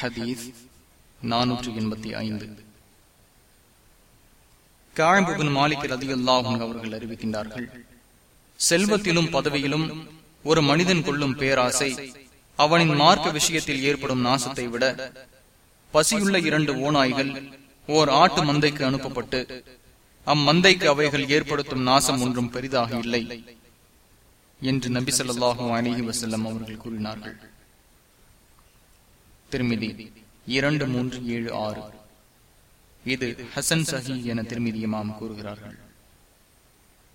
ஹதீஸ் நானூற்றி எண்பத்தி ஐந்து. காழம்புபின் மாலிக் ரதியுல்லாஹும் அவர்கள் அறிவிக்கின்றார்கள் செல்வத்திலும் பதவியிலும் ஒரு மனிதன் கொள்ளும் பேராசை அவனின் மார்க்க விஷயத்தில் ஏற்படும் நாசத்தை விட பசியுள்ள இரண்டு ஓநாய்கள் ஓர் ஆட்டு மந்தைக்கு அனுப்பப்பட்டு அம்மந்தைக்கு அவைகள் ஏற்படுத்தும் நாசம் ஒன்றும் பெரிதாக இல்லை என்று நபி சொல்லாஹும் அலிஹி வசல்லம் அவர்கள் கூறினார்கள். திருமிதி. இரண்டு மூன்று ஏழு ஆறு. இது ஹசன் சஹி என திருமிதியமாம் கூறுகிறார்கள்.